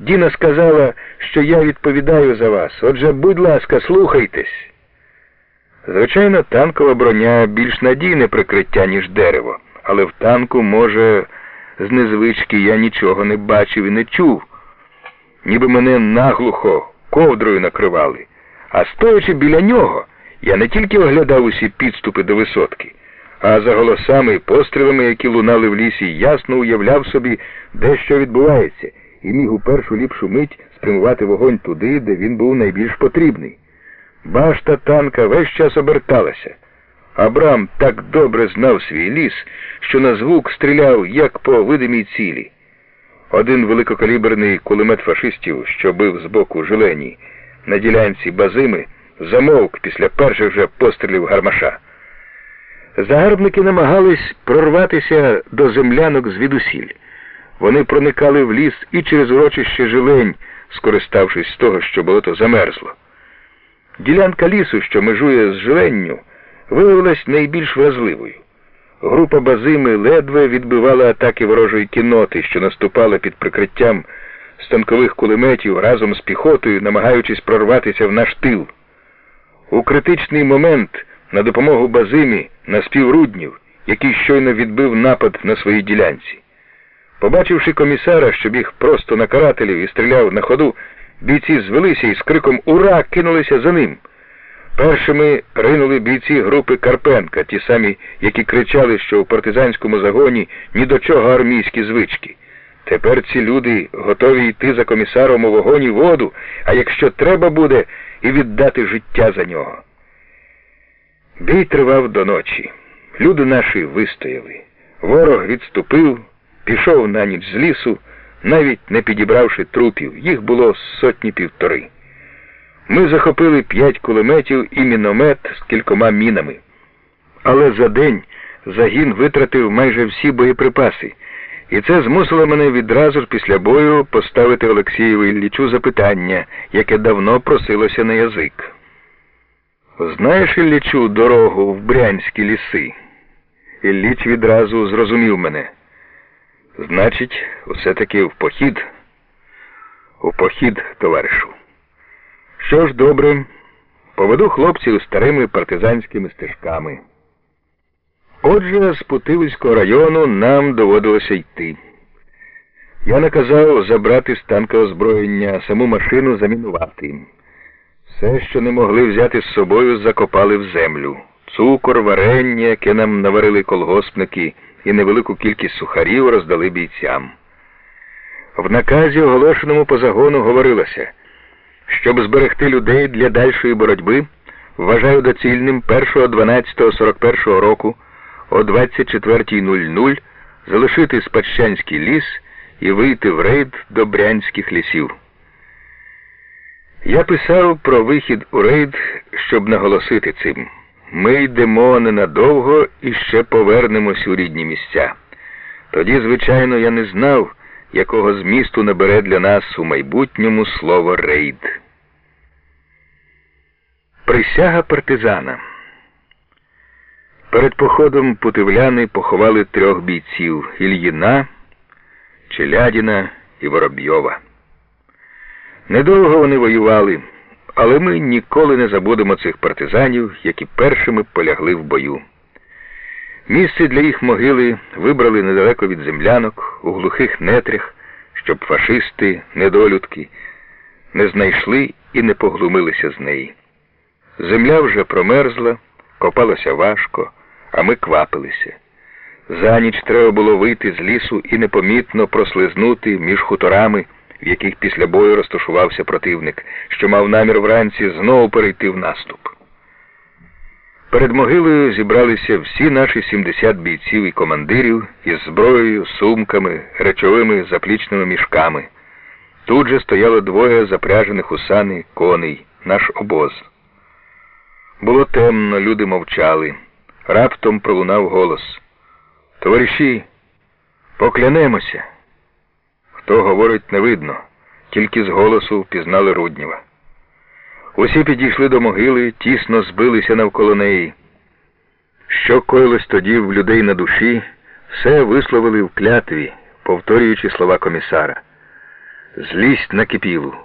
Діна сказала, що я відповідаю за вас. Отже, будь ласка, слухайтесь. Звичайно, танкова броня більш надійне прикриття, ніж дерево, але в танку, може, з незвички я нічого не бачив і не чув, ніби мене наглухо ковдрою накривали. А стоячи біля нього, я не тільки оглядав усі підступи до висотки, а за голосами і пострілами, які лунали в лісі, ясно уявляв собі, де що відбувається, і міг у першу ліпшу мить спрямувати вогонь туди, де він був найбільш потрібний. Башта танка весь час оберталася. Абрам так добре знав свій ліс, що на звук стріляв, як по видимій цілі. Один великокаліберний кулемет фашистів, що бив з боку Жилені, на ділянці базими, замовк після перших же пострілів гармаша. Загарбники намагались прорватися до землянок звідусіль. Вони проникали в ліс і через урочище Жилень, скориставшись з того, що болото замерзло. Ділянка лісу, що межує з Жиленню, виявилась найбільш вразливою. Група базими ледве відбивала атаки ворожої кіноти, що наступала під прикриттям станкових кулеметів разом з піхотою, намагаючись прорватися в наш тил. У критичний момент на допомогу базимі наспів Руднів, який щойно відбив напад на своїй ділянці. Побачивши комісара, що біг просто на карателів і стріляв на ходу, бійці звелися і з криком Ура! кинулися за ним. Першими ринули бійці групи Карпенка, ті самі, які кричали, що у партизанському загоні ні до чого армійські звички. Тепер ці люди готові йти за комісаром у вогонь і воду, а якщо треба буде, і віддати життя за нього. Бій тривав до ночі. Люди наші вистояли. Ворог відступив, пішов на ніч з лісу, навіть не підібравши трупів, їх було сотні півтори. Ми захопили п'ять кулеметів і міномет з кількома мінами. Але за день загін витратив майже всі боєприпаси, і це змусило мене відразу ж після бою поставити Олексієву Іллічу запитання, яке давно просилося на язик. Знаєш, Іллічу, дорогу в Брянські ліси? Ілліч відразу зрозумів мене. Значить, усе-таки в похід? У похід, товаришу. Що ж добре, поведу хлопців старими партизанськими стежками. Отже, з Путивицького району нам доводилося йти. Я наказав забрати з танка озброєння, саму машину замінувати. Все, що не могли взяти з собою, закопали в землю. Цукор, варення, яке нам наварили колгоспники, і невелику кількість сухарів роздали бійцям. В наказі, оголошеному по загону, говорилося. Щоб зберегти людей для дальшої боротьби, вважаю доцільним 1.12.41 року о 24.00 залишити Спадщанський ліс і вийти в рейд до Брянських лісів. Я писав про вихід у рейд, щоб наголосити цим. Ми йдемо ненадовго і ще повернемось у рідні місця. Тоді, звичайно, я не знав якого змісту набере для нас у майбутньому слово рейд. Присяга партизана. Перед походом путивляни поховали трьох бійців Ільїна, Челядіна і Воробйова. Недовго вони воювали, але ми ніколи не забудемо цих партизанів, які першими полягли в бою. Місце для їх могили вибрали недалеко від землянок, у глухих нетрях, щоб фашисти, недолюдки, не знайшли і не поглумилися з неї. Земля вже промерзла, копалося важко, а ми квапилися. За ніч треба було вийти з лісу і непомітно прослизнути між хуторами, в яких після бою розташувався противник, що мав намір вранці знову перейти в наступ. Перед могилою зібралися всі наші 70 бійців і командирів із зброєю, сумками, речовими заплічними мішками. Тут же стояло двоє запряжених у сани коней, наш обоз. Було темно, люди мовчали. Раптом пролунав голос. Товариші, поклянемося. Хто говорить, не видно, тільки з голосу впізнали Руднєва. Усі підійшли до могили, тісно збилися навколо неї. Що коїлось тоді в людей на душі, все висловили в клятві, повторюючи слова комісара. Злість накипілу.